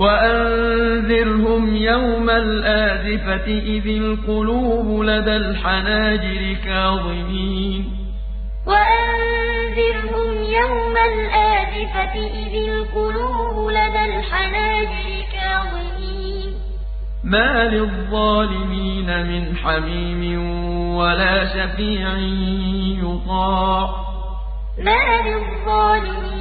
وأنذرهم يوم الآزفة إذ القلوب لدى الحناجر كاظمين وأنذرهم يوم الآزفة إذ القلوب لدى الحناجر كاظمين ما للظالمين من حميم ولا شفيع يطاع ما للظالمين